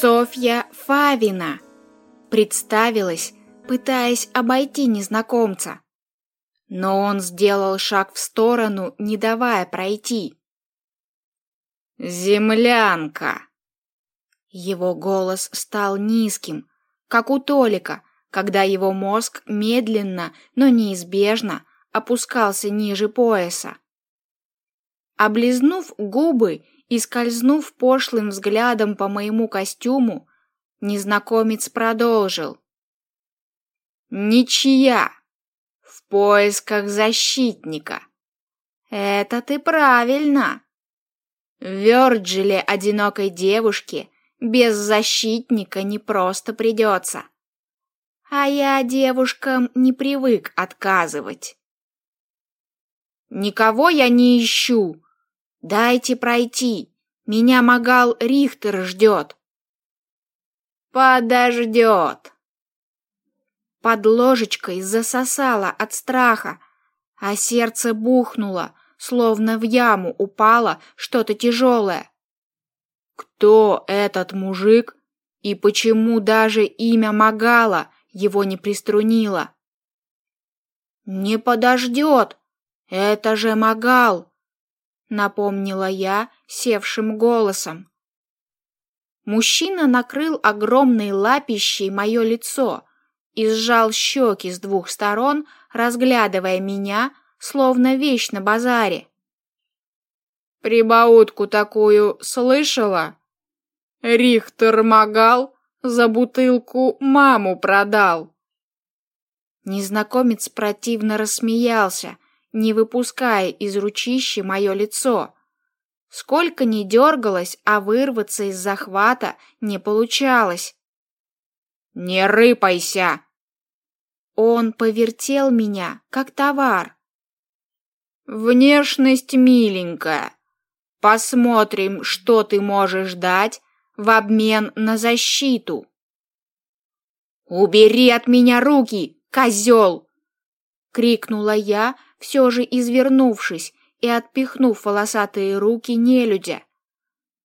Софья Фавина представилась, пытаясь обойти незнакомца. Но он сделал шаг в сторону, не давая пройти. «Землянка!» Его голос стал низким, как у Толика, когда его мозг медленно, но неизбежно опускался ниже пояса. Облизнув губы и скользнув пошлым взглядом по моему костюму, незнакомец продолжил. «Ничья! В поисках защитника!» «Это ты правильно!» В Вёрджиле одинокой девушке без защитника не просто придется. А я девушкам не привык отказывать. Никого я не ищу. Дайте пройти. Меня Магал Рихтер ждет. Подождет. Под ложечкой засосало от страха, а сердце бухнуло, словно в яму упало что-то тяжелое. Кто этот мужик и почему даже имя Магала его не приструнило? Не подождет. Это же Магал, напомнила я севшим голосом. Мужчина накрыл огромной лапищей мое лицо и сжал щеки с двух сторон, разглядывая меня, словно вещь на базаре. Прибаутку такую слышала? Рихтер Магал за бутылку маму продал. Незнакомец противно рассмеялся, не выпуская из ручища мое лицо. Сколько ни дергалась, а вырваться из захвата не получалось. «Не рыпайся!» Он повертел меня, как товар. «Внешность миленькая, Посмотрим, что ты можешь дать в обмен на защиту. Убери от меня руки, козел! крикнула я, все же извернувшись и отпихнув волосатые руки нелюдя.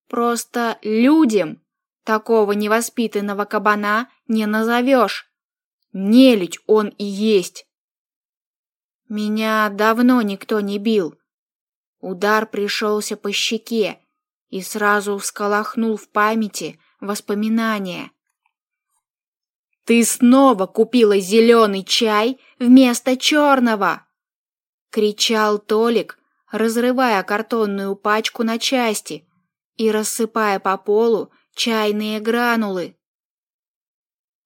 Просто людям такого невоспитанного кабана не назовешь. Нелюдь он и есть. Меня давно никто не бил, Удар пришелся по щеке и сразу всколохнул в памяти воспоминания. «Ты снова купила зеленый чай вместо черного!» — кричал Толик, разрывая картонную пачку на части и рассыпая по полу чайные гранулы.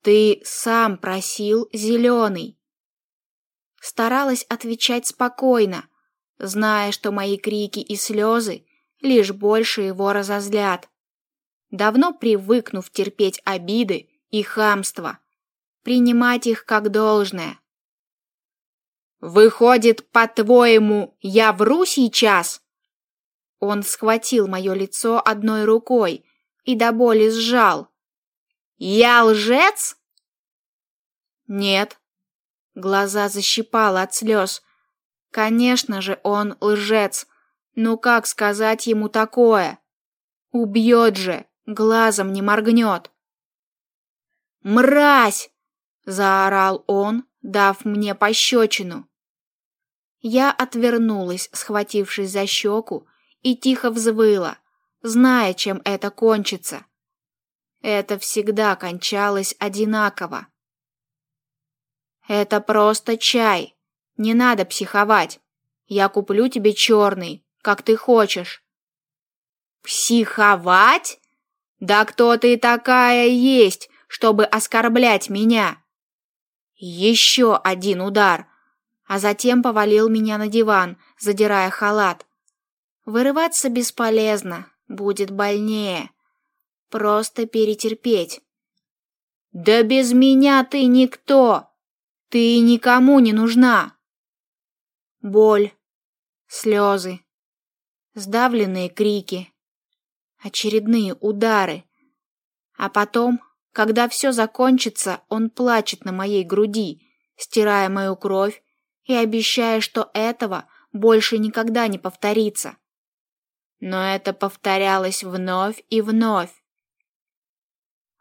«Ты сам просил зеленый!» Старалась отвечать спокойно, зная, что мои крики и слезы лишь больше его разозлят. Давно привыкнув терпеть обиды и хамство, принимать их как должное. Выходит, по-твоему, я вру сейчас? Он схватил мое лицо одной рукой и до боли сжал. Я лжец? Нет. Глаза защипало от слез, Конечно же, он лжец. Ну как сказать ему такое? Убьет же, глазом не моргнет. «Мразь!» — заорал он, дав мне пощечину. Я отвернулась, схватившись за щеку, и тихо взвыла, зная, чем это кончится. Это всегда кончалось одинаково. «Это просто чай», не надо психовать. Я куплю тебе черный, как ты хочешь. Психовать? Да кто ты такая есть, чтобы оскорблять меня? Еще один удар, а затем повалил меня на диван, задирая халат. Вырываться бесполезно, будет больнее. Просто перетерпеть. Да без меня ты никто. Ты никому не нужна боль, слезы, сдавленные крики, очередные удары. А потом, когда все закончится, он плачет на моей груди, стирая мою кровь и обещая, что этого больше никогда не повторится. Но это повторялось вновь и вновь.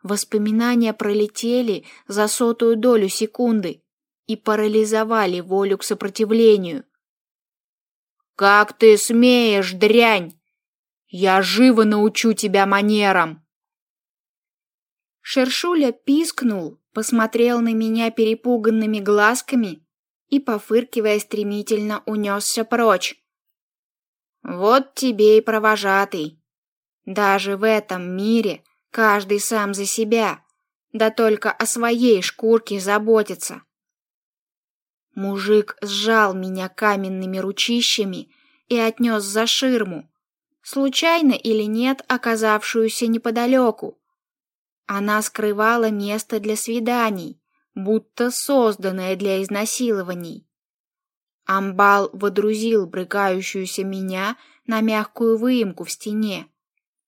Воспоминания пролетели за сотую долю секунды и парализовали волю к сопротивлению. «Как ты смеешь, дрянь! Я живо научу тебя манерам!» Шершуля пискнул, посмотрел на меня перепуганными глазками и, пофыркивая, стремительно унесся прочь. «Вот тебе и провожатый. Даже в этом мире каждый сам за себя, да только о своей шкурке заботится». Мужик сжал меня каменными ручищами и отнес за ширму, случайно или нет оказавшуюся неподалеку. Она скрывала место для свиданий, будто созданное для изнасилований. Амбал водрузил брыкающуюся меня на мягкую выемку в стене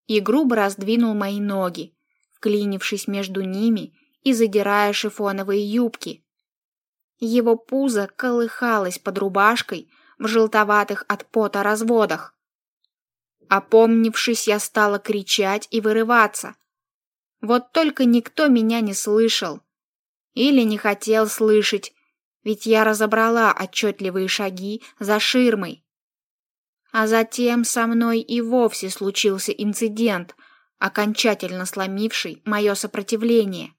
и грубо раздвинул мои ноги, вклинившись между ними и задирая шифоновые юбки. Его пузо колыхалось под рубашкой в желтоватых от пота разводах. Опомнившись, я стала кричать и вырываться. Вот только никто меня не слышал. Или не хотел слышать, ведь я разобрала отчетливые шаги за ширмой. А затем со мной и вовсе случился инцидент, окончательно сломивший мое сопротивление.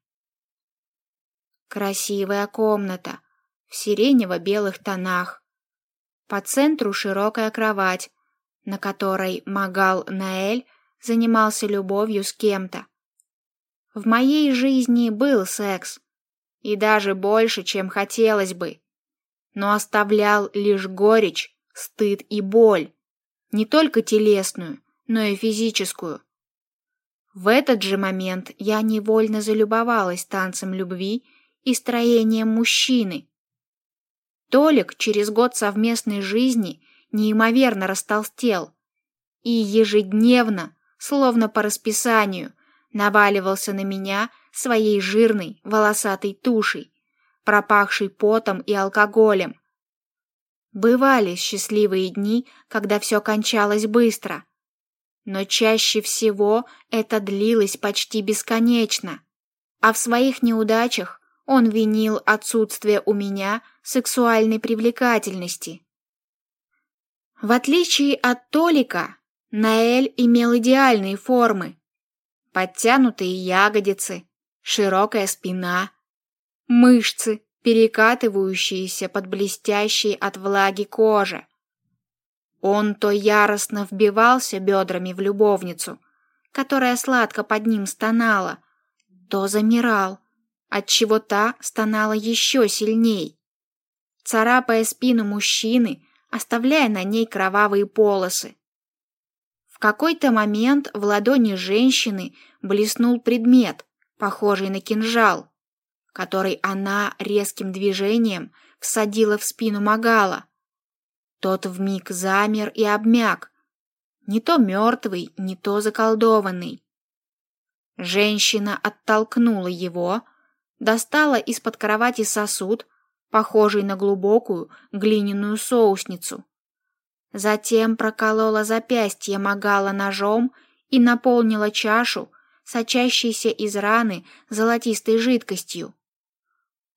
Красивая комната в сиренево-белых тонах. По центру широкая кровать, на которой Магал Наэль занимался любовью с кем-то. В моей жизни был секс, и даже больше, чем хотелось бы, но оставлял лишь горечь, стыд и боль, не только телесную, но и физическую. В этот же момент я невольно залюбовалась танцем любви и строением мужчины. Толик через год совместной жизни неимоверно растолстел и ежедневно, словно по расписанию, наваливался на меня своей жирной волосатой тушей, пропахшей потом и алкоголем. Бывали счастливые дни, когда все кончалось быстро, но чаще всего это длилось почти бесконечно, а в своих неудачах он винил отсутствие у меня сексуальной привлекательности. В отличие от Толика, Наэль имел идеальные формы, подтянутые ягодицы, широкая спина, мышцы, перекатывающиеся под блестящей от влаги кожи. Он то яростно вбивался бедрами в любовницу, которая сладко под ним стонала, то замирал, отчего та стонала еще сильней, царапая спину мужчины, оставляя на ней кровавые полосы какой-то момент в ладони женщины блеснул предмет, похожий на кинжал, который она резким движением всадила в спину Магала. Тот вмиг замер и обмяк, не то мертвый, не то заколдованный. Женщина оттолкнула его, достала из-под кровати сосуд, похожий на глубокую глиняную соусницу, Затем проколола запястье Магала ножом и наполнила чашу, сочащейся из раны золотистой жидкостью.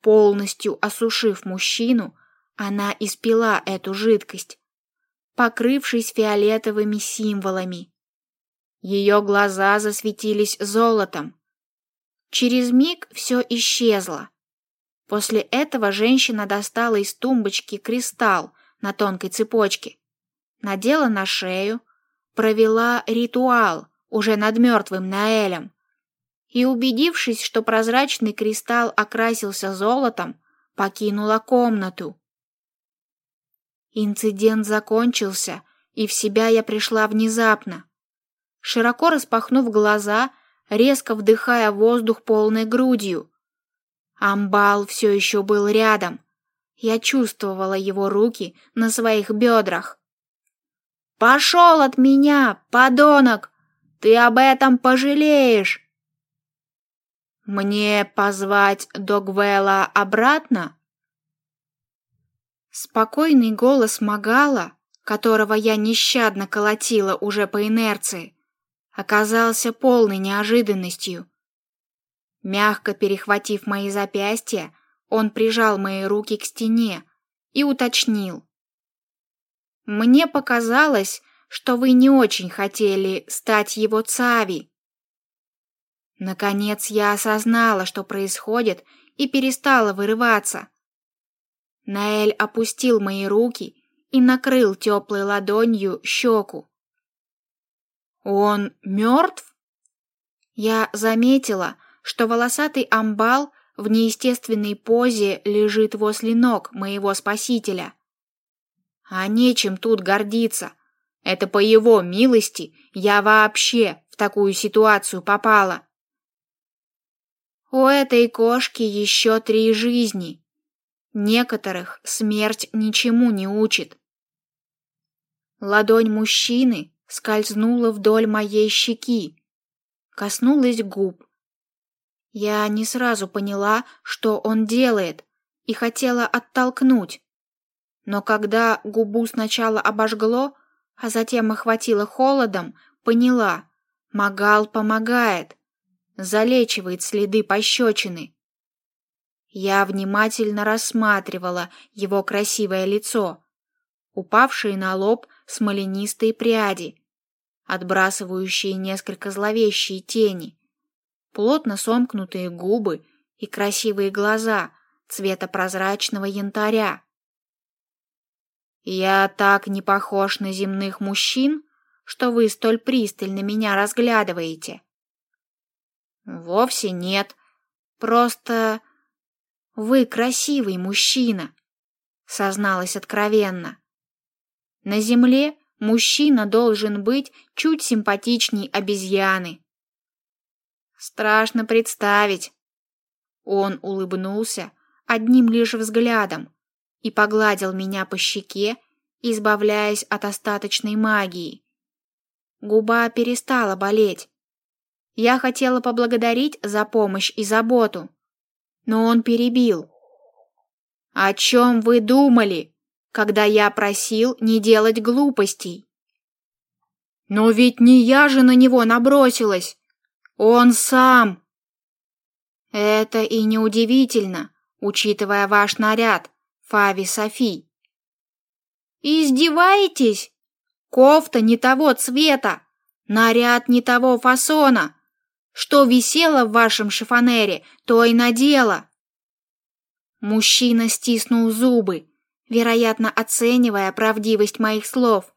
Полностью осушив мужчину, она испила эту жидкость, покрывшись фиолетовыми символами. Ее глаза засветились золотом. Через миг все исчезло. После этого женщина достала из тумбочки кристалл на тонкой цепочке надела на шею, провела ритуал уже над мертвым Наэлем и, убедившись, что прозрачный кристалл окрасился золотом, покинула комнату. Инцидент закончился, и в себя я пришла внезапно. Широко распахнув глаза, резко вдыхая воздух полной грудью. Амбал все еще был рядом. Я чувствовала его руки на своих бедрах. Пошел от меня, подонок! Ты об этом пожалеешь!» «Мне позвать Догвелла обратно?» Спокойный голос Магала, которого я нещадно колотила уже по инерции, оказался полной неожиданностью. Мягко перехватив мои запястья, он прижал мои руки к стене и уточнил. «Мне показалось, что вы не очень хотели стать его цави». Наконец я осознала, что происходит, и перестала вырываться. Наэль опустил мои руки и накрыл теплой ладонью щеку. «Он мертв?» Я заметила, что волосатый амбал в неестественной позе лежит возле ног моего спасителя. А нечем тут гордиться. Это по его милости я вообще в такую ситуацию попала. У этой кошки еще три жизни. Некоторых смерть ничему не учит. Ладонь мужчины скользнула вдоль моей щеки, коснулась губ, я не сразу поняла, что он делает, и хотела оттолкнуть. Но когда губу сначала обожгло, а затем охватило холодом, поняла, Магал помогает, залечивает следы пощечины. Я внимательно рассматривала его красивое лицо, упавшие на лоб смоленистые пряди, отбрасывающие несколько зловещие тени, плотно сомкнутые губы и красивые глаза цвета прозрачного янтаря. Я так не похож на земных мужчин, что вы столь пристально меня разглядываете. Вовсе нет. Просто вы красивый мужчина, созналась откровенно. На земле мужчина должен быть чуть симпатичней обезьяны. Страшно представить. Он улыбнулся одним лишь взглядом и погладил меня по щеке, избавляясь от остаточной магии. Губа перестала болеть. Я хотела поблагодарить за помощь и заботу, но он перебил. О чем вы думали, когда я просил не делать глупостей? Но ведь не я же на него набросилась. Он сам. Это и неудивительно, учитывая ваш наряд, Фави Софи. Издеваетесь? Кофта не того цвета, наряд не того фасона. Что висело в вашем шифонере, то и надела. Мужчина стиснул зубы, вероятно, оценивая правдивость моих слов,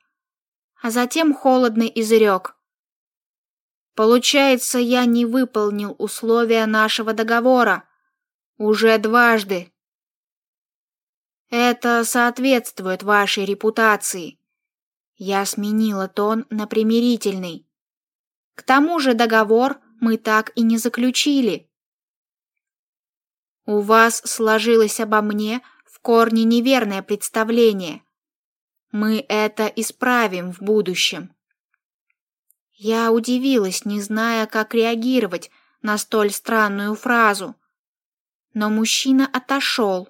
а затем холодно изрек. Получается, я не выполнил условия нашего договора. Уже дважды. Это соответствует вашей репутации. Я сменила тон на примирительный. К тому же договор мы так и не заключили. У вас сложилось обо мне в корне неверное представление. Мы это исправим в будущем. Я удивилась, не зная, как реагировать на столь странную фразу. Но мужчина отошел,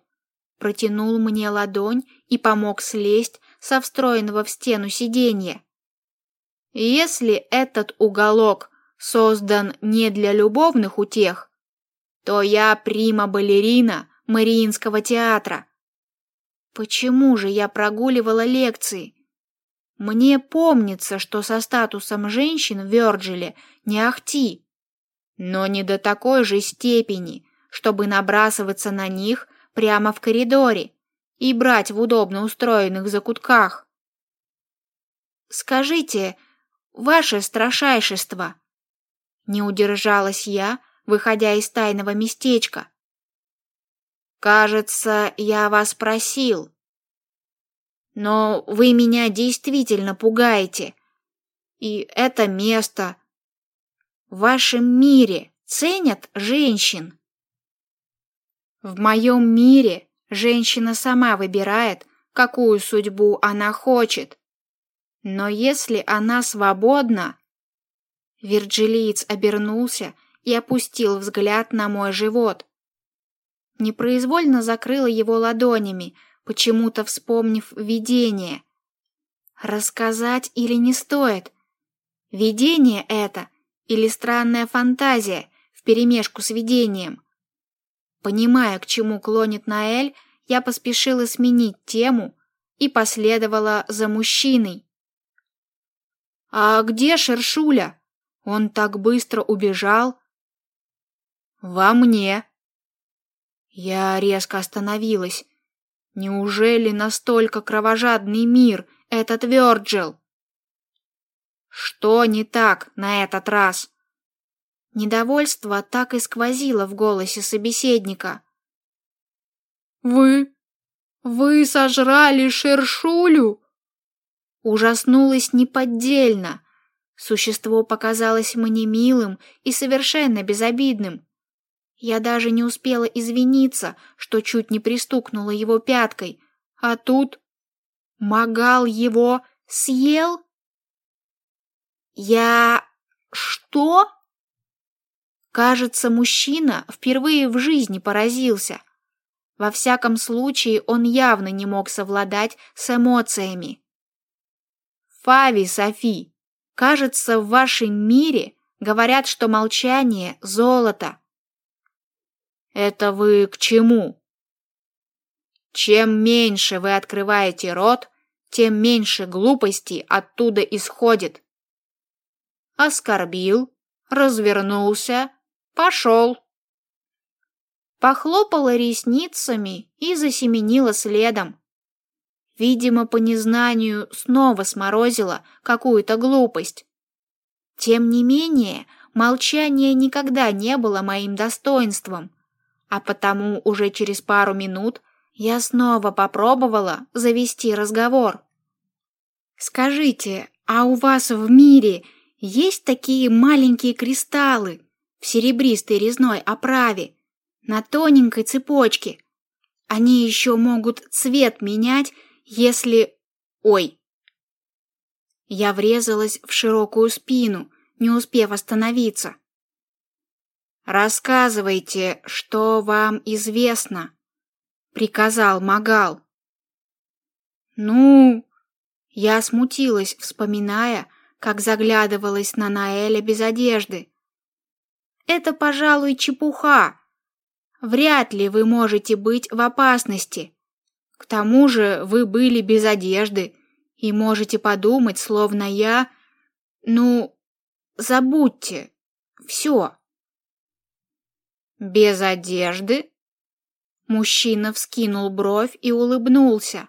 протянул мне ладонь и помог слезть со встроенного в стену сиденья. Если этот уголок создан не для любовных утех, то я прима-балерина Мариинского театра. Почему же я прогуливала лекции, мне помнится, что со статусом женщин в Вёрджиле не ахти, но не до такой же степени, чтобы набрасываться на них прямо в коридоре и брать в удобно устроенных закутках. Скажите, ваше страшайшество, не удержалась я, выходя из тайного местечка. Кажется, я вас просил, но вы меня действительно пугаете. И это место в вашем мире ценят женщин. В моем мире женщина сама выбирает, какую судьбу она хочет. Но если она свободна, Вирджилиец обернулся и опустил взгляд на мой живот. Непроизвольно закрыла его ладонями, почему-то вспомнив видение. Рассказать или не стоит? Видение это или странная фантазия, вперемешку с видением. Понимая, к чему клонит Наэль, я поспешила сменить тему и последовала за мужчиной. «А где Шершуля? Он так быстро убежал?» «Во мне». Я резко остановилась. Неужели настолько кровожадный мир этот Вёрджил? Что не так на этот раз? Недовольство так и сквозило в голосе собеседника. Вы вы сожрали Шершулю? Ужаснулась неподдельно. Существо показалось мне милым и совершенно безобидным. Я даже не успела извиниться, что чуть не пристукнула его пяткой, а тут Магал его съел? Я что? Кажется, мужчина впервые в жизни поразился. Во всяком случае, он явно не мог совладать с эмоциями. Фави, Софи, кажется, в вашем мире говорят, что молчание золото. Это вы к чему? Чем меньше вы открываете рот, тем меньше глупостей оттуда исходит. Оскорбил, развернулся, пошел. Похлопала ресницами и засеменила следом. Видимо, по незнанию снова сморозила какую-то глупость. Тем не менее, молчание никогда не было моим достоинством, а потому уже через пару минут я снова попробовала завести разговор. Скажите, а у вас в мире есть такие маленькие кристаллы в серебристой резной оправе, на тоненькой цепочке? Они еще могут цвет менять, если... Ой! Я врезалась в широкую спину, не успев остановиться. Рассказывайте, что вам известно приказал Магал. Ну, я смутилась, вспоминая, как заглядывалась на Наэля без одежды. Это, пожалуй, чепуха. Вряд ли вы можете быть в опасности. К тому же вы были без одежды и можете подумать, словно я... Ну, забудьте. Все. Без одежды? Мужчина вскинул бровь и улыбнулся.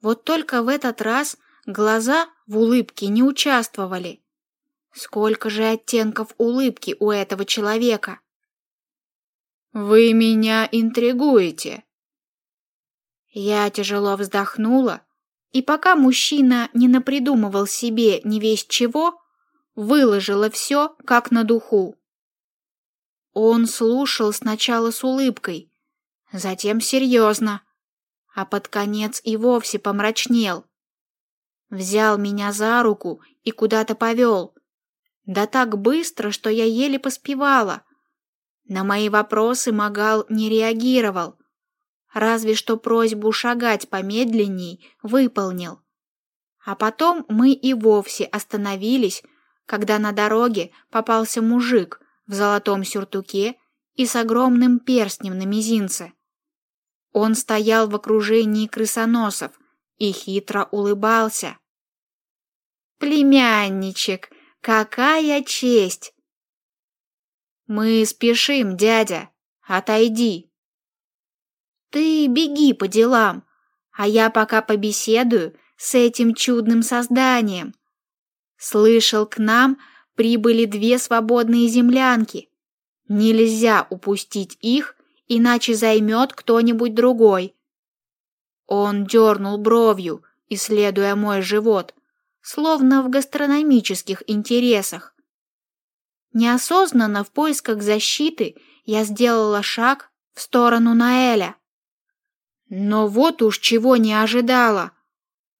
Вот только в этот раз глаза в улыбке не участвовали. Сколько же оттенков улыбки у этого человека? Вы меня интригуете. Я тяжело вздохнула, и пока мужчина не напридумывал себе ни весь чего, выложила все как на духу. Он слушал сначала с улыбкой, затем серьезно, а под конец и вовсе помрачнел. Взял меня за руку и куда-то повел. Да так быстро, что я еле поспевала. На мои вопросы Магал не реагировал, разве что просьбу шагать помедленней выполнил. А потом мы и вовсе остановились, когда на дороге попался мужик в золотом сюртуке и с огромным перстнем на мизинце. Он стоял в окружении крысоносов и хитро улыбался. «Племянничек, какая честь!» «Мы спешим, дядя, отойди!» «Ты беги по делам, а я пока побеседую с этим чудным созданием. Слышал, к нам прибыли две свободные землянки. Нельзя упустить их иначе займет кто-нибудь другой. Он дернул бровью, исследуя мой живот, словно в гастрономических интересах. Неосознанно в поисках защиты я сделала шаг в сторону Наэля. Но вот уж чего не ожидала.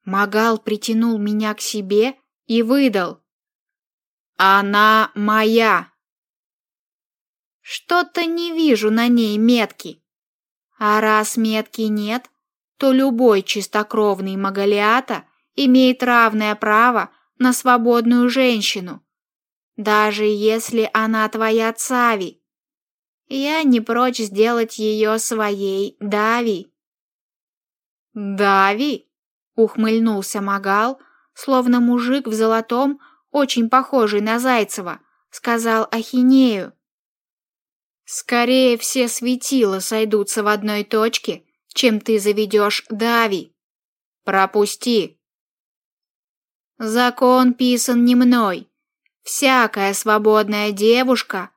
Магал притянул меня к себе и выдал. «Она моя!» Что-то не вижу на ней метки. А раз метки нет, то любой чистокровный Магалиата имеет равное право на свободную женщину, даже если она твоя Цави. Я не прочь сделать ее своей Дави. Дави? Ухмыльнулся Магал, словно мужик в золотом, очень похожий на Зайцева, сказал Ахинею. Скорее все светила сойдутся в одной точке, чем ты заведешь Дави. Пропусти. Закон писан не мной. Всякая свободная девушка.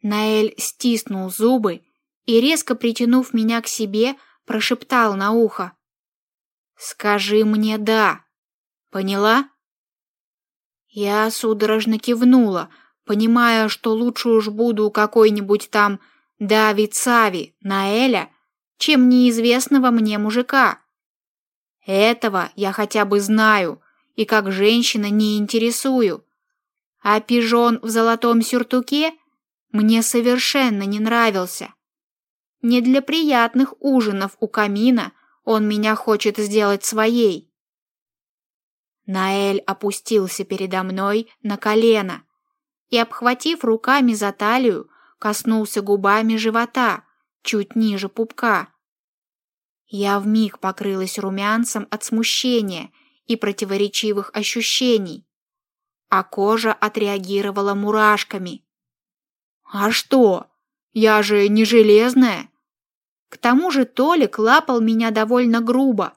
Наэль стиснул зубы и, резко притянув меня к себе, прошептал на ухо. «Скажи мне «да». Поняла?» Я судорожно кивнула, понимая, что лучше уж буду какой-нибудь там Давид Сави, Наэля, чем неизвестного мне мужика. Этого я хотя бы знаю и как женщина не интересую. А пижон в золотом сюртуке мне совершенно не нравился. Не для приятных ужинов у камина он меня хочет сделать своей. Наэль опустился передо мной на колено и, обхватив руками за талию, коснулся губами живота, чуть ниже пупка. Я вмиг покрылась румянцем от смущения и противоречивых ощущений, а кожа отреагировала мурашками. А что? Я же не железная. К тому же Толик лапал меня довольно грубо,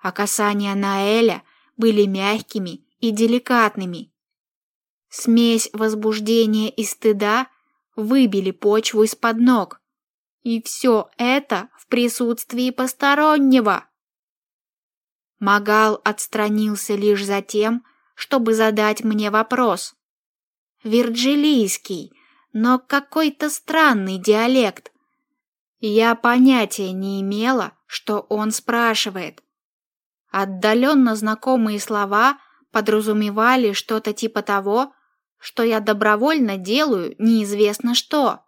а касания Наэля были мягкими и деликатными. Смесь возбуждения и стыда выбили почву из-под ног. И все это в присутствии постороннего. Магал отстранился лишь за тем, чтобы задать мне вопрос. Вирджилийский, но какой-то странный диалект. Я понятия не имела, что он спрашивает. Отдаленно знакомые слова подразумевали что-то типа того, что я добровольно делаю неизвестно что.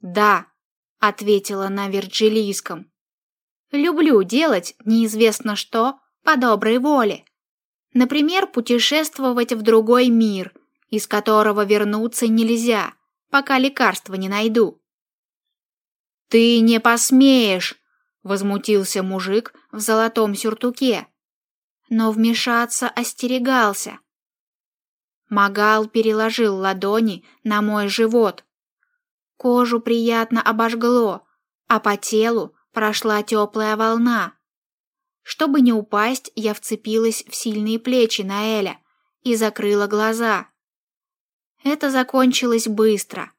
«Да», — ответила на вирджилийском. «Люблю делать неизвестно что по доброй воле. Например, путешествовать в другой мир, из которого вернуться нельзя, пока лекарства не найду». «Ты не посмеешь!» — возмутился мужик в золотом сюртуке. Но вмешаться остерегался. Магал переложил ладони на мой живот. Кожу приятно обожгло, а по телу прошла теплая волна. Чтобы не упасть, я вцепилась в сильные плечи Наэля и закрыла глаза. Это закончилось быстро.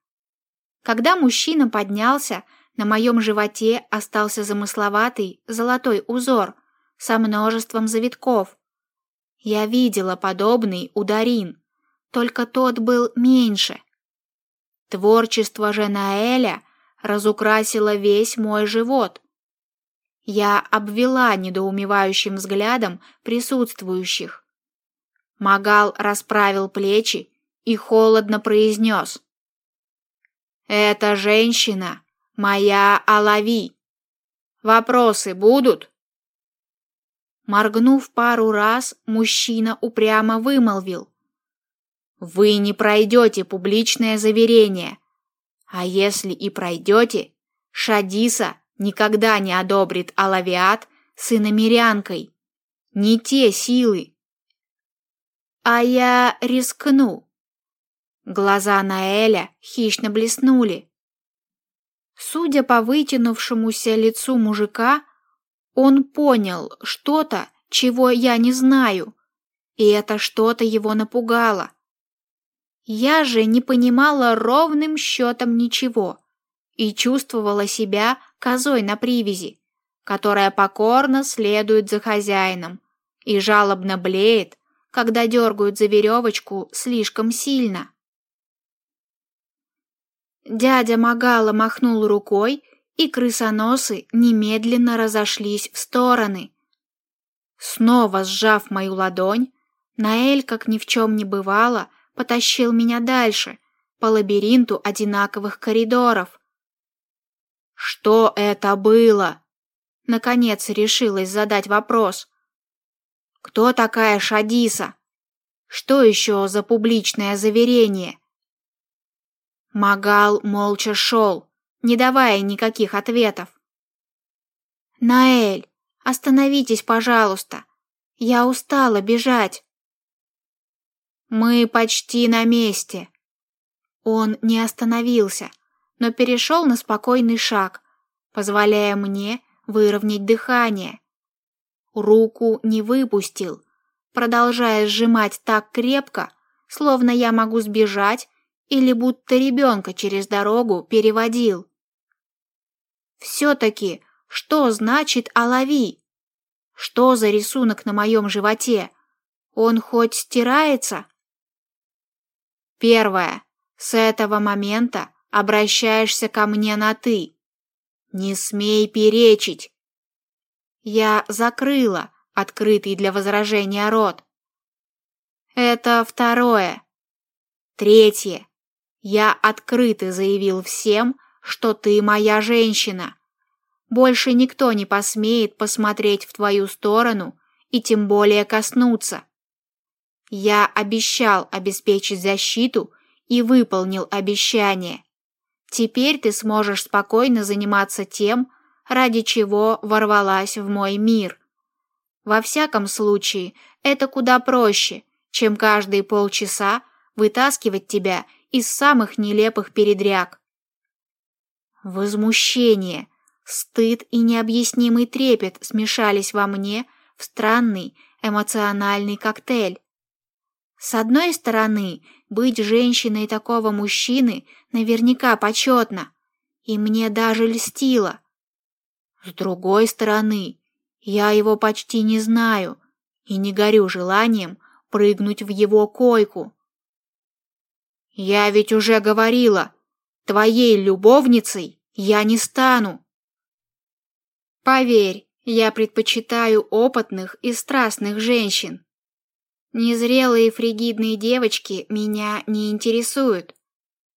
Когда мужчина поднялся, на моем животе остался замысловатый золотой узор со множеством завитков. Я видела подобный у Дарин, только тот был меньше. Творчество же Наэля разукрасило весь мой живот. Я обвела недоумевающим взглядом присутствующих. Магал расправил плечи и холодно произнес. «Эта женщина моя Алави. Вопросы будут?» Моргнув пару раз, мужчина упрямо вымолвил. Вы не пройдете публичное заверение. А если и пройдете, Шадиса никогда не одобрит Алавиат с иномерянкой. Не те силы. А я рискну. Глаза Наэля хищно блеснули. Судя по вытянувшемуся лицу мужика, он понял что-то, чего я не знаю, и это что-то его напугало. Я же не понимала ровным счетом ничего и чувствовала себя козой на привязи, которая покорно следует за хозяином и жалобно блеет, когда дергают за веревочку слишком сильно. Дядя Магала махнул рукой, и крысоносы немедленно разошлись в стороны. Снова сжав мою ладонь, Наэль, как ни в чем не бывало, потащил меня дальше, по лабиринту одинаковых коридоров. «Что это было?» Наконец решилась задать вопрос. «Кто такая Шадиса? Что еще за публичное заверение?» Магал молча шел, не давая никаких ответов. «Наэль, остановитесь, пожалуйста. Я устала бежать». «Мы почти на месте». Он не остановился, но перешел на спокойный шаг, позволяя мне выровнять дыхание. Руку не выпустил, продолжая сжимать так крепко, словно я могу сбежать или будто ребенка через дорогу переводил. Все-таки что значит «олови»? Что за рисунок на моем животе? Он хоть стирается? Первое. С этого момента обращаешься ко мне на «ты». Не смей перечить. Я закрыла открытый для возражения рот. Это второе. Третье. Я открыто заявил всем, что ты моя женщина. Больше никто не посмеет посмотреть в твою сторону и тем более коснуться. Я обещал обеспечить защиту и выполнил обещание. Теперь ты сможешь спокойно заниматься тем, ради чего ворвалась в мой мир. Во всяком случае, это куда проще, чем каждые полчаса вытаскивать тебя из самых нелепых передряг. Возмущение, Стыд и необъяснимый трепет смешались во мне в странный эмоциональный коктейль. С одной стороны, быть женщиной такого мужчины наверняка почетно, и мне даже льстило. С другой стороны, я его почти не знаю и не горю желанием прыгнуть в его койку. Я ведь уже говорила, твоей любовницей я не стану. Поверь, я предпочитаю опытных и страстных женщин. Незрелые фригидные девочки меня не интересуют.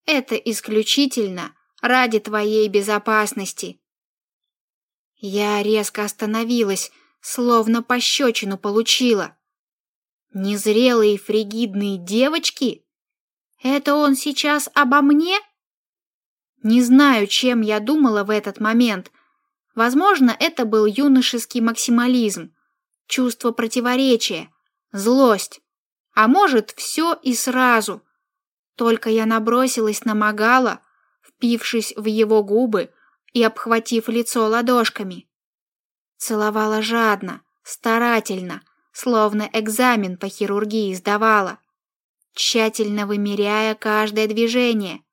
Это исключительно ради твоей безопасности. Я резко остановилась, словно пощечину получила. Незрелые фригидные девочки? Это он сейчас обо мне? Не знаю, чем я думала в этот момент, Возможно, это был юношеский максимализм, чувство противоречия, злость, а может, все и сразу. Только я набросилась на Магала, впившись в его губы и обхватив лицо ладошками. Целовала жадно, старательно, словно экзамен по хирургии сдавала, тщательно вымеряя каждое движение,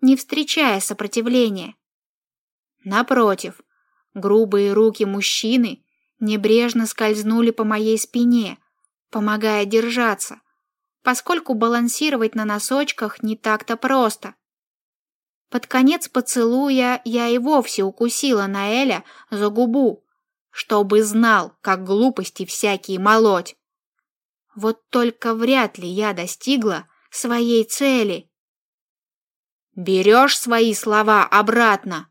не встречая сопротивления. Напротив, Грубые руки мужчины небрежно скользнули по моей спине, помогая держаться, поскольку балансировать на носочках не так-то просто. Под конец поцелуя я и вовсе укусила Наэля за губу, чтобы знал, как глупости всякие молоть. Вот только вряд ли я достигла своей цели. «Берешь свои слова обратно?»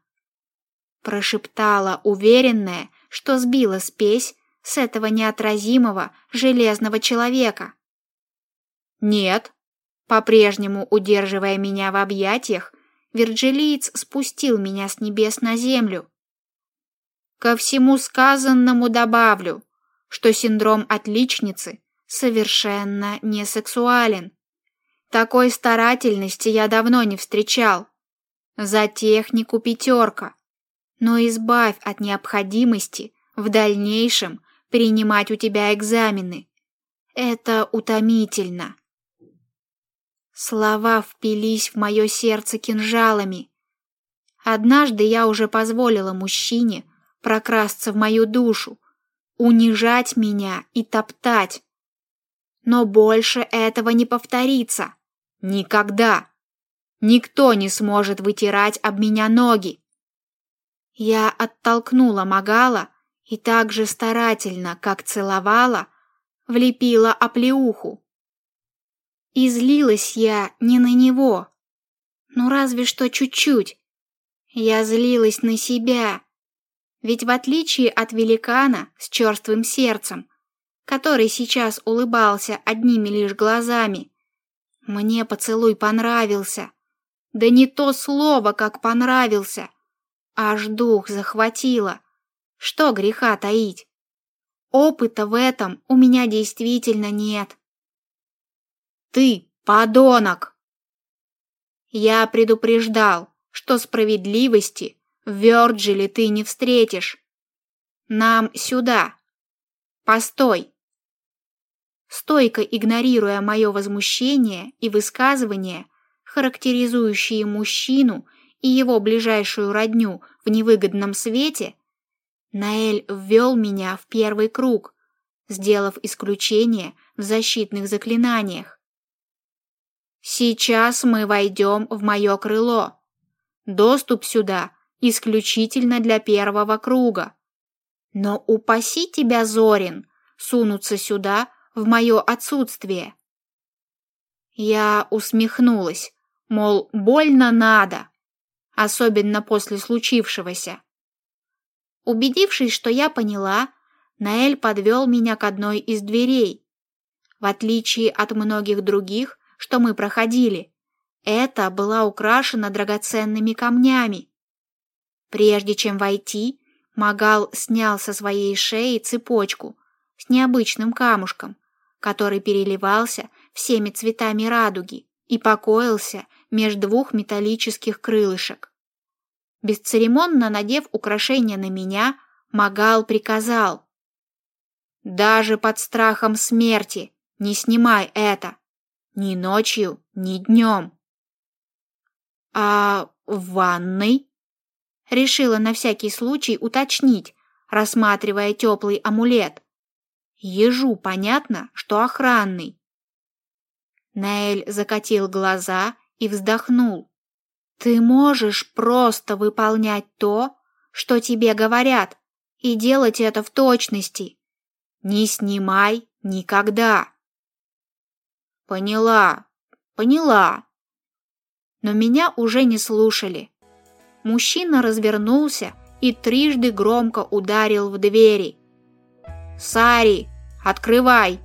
прошептала уверенная, что сбила спесь с этого неотразимого железного человека. Нет, по-прежнему удерживая меня в объятиях, Вирджилиец спустил меня с небес на землю. Ко всему сказанному добавлю, что синдром отличницы совершенно не сексуален. Такой старательности я давно не встречал. За технику пятерка но избавь от необходимости в дальнейшем принимать у тебя экзамены. Это утомительно. Слова впились в мое сердце кинжалами. Однажды я уже позволила мужчине прокрасться в мою душу, унижать меня и топтать. Но больше этого не повторится. Никогда. Никто не сможет вытирать об меня ноги. Я оттолкнула Магала и так же старательно, как целовала, влепила оплеуху. И злилась я не на него, ну разве что чуть-чуть. Я злилась на себя, ведь в отличие от великана с черствым сердцем, который сейчас улыбался одними лишь глазами, мне поцелуй понравился, Да не то слово, как понравился. Аж дух захватило. Что греха таить? Опыта в этом у меня действительно нет. Ты подонок! Я предупреждал, что справедливости в Вёрджиле ты не встретишь. Нам сюда. Постой. Стойко игнорируя мое возмущение и высказывания, характеризующие мужчину и его ближайшую родню в невыгодном свете, Наэль ввел меня в первый круг, сделав исключение в защитных заклинаниях. Сейчас мы войдем в мое крыло. Доступ сюда исключительно для первого круга. Но упаси тебя, Зорин, сунуться сюда в мое отсутствие. Я усмехнулась, мол, больно надо, особенно после случившегося. Убедившись, что я поняла, Наэль подвел меня к одной из дверей. В отличие от многих других, что мы проходили, эта была украшена драгоценными камнями. Прежде чем войти, Магал снял со своей шеи цепочку с необычным камушком, который переливался всеми цветами радуги и покоился между двух металлических крылышек. Бесцеремонно надев украшение на меня, Магал приказал. «Даже под страхом смерти не снимай это! Ни ночью, ни днем!» «А в ванной?» Решила на всякий случай уточнить, рассматривая теплый амулет. Ежу понятно, что охранный. Наэль закатил глаза и вздохнул. Ты можешь просто выполнять то, что тебе говорят, и делать это в точности. Не снимай никогда. Поняла, поняла. Но меня уже не слушали. Мужчина развернулся и трижды громко ударил в двери. «Сари, открывай!»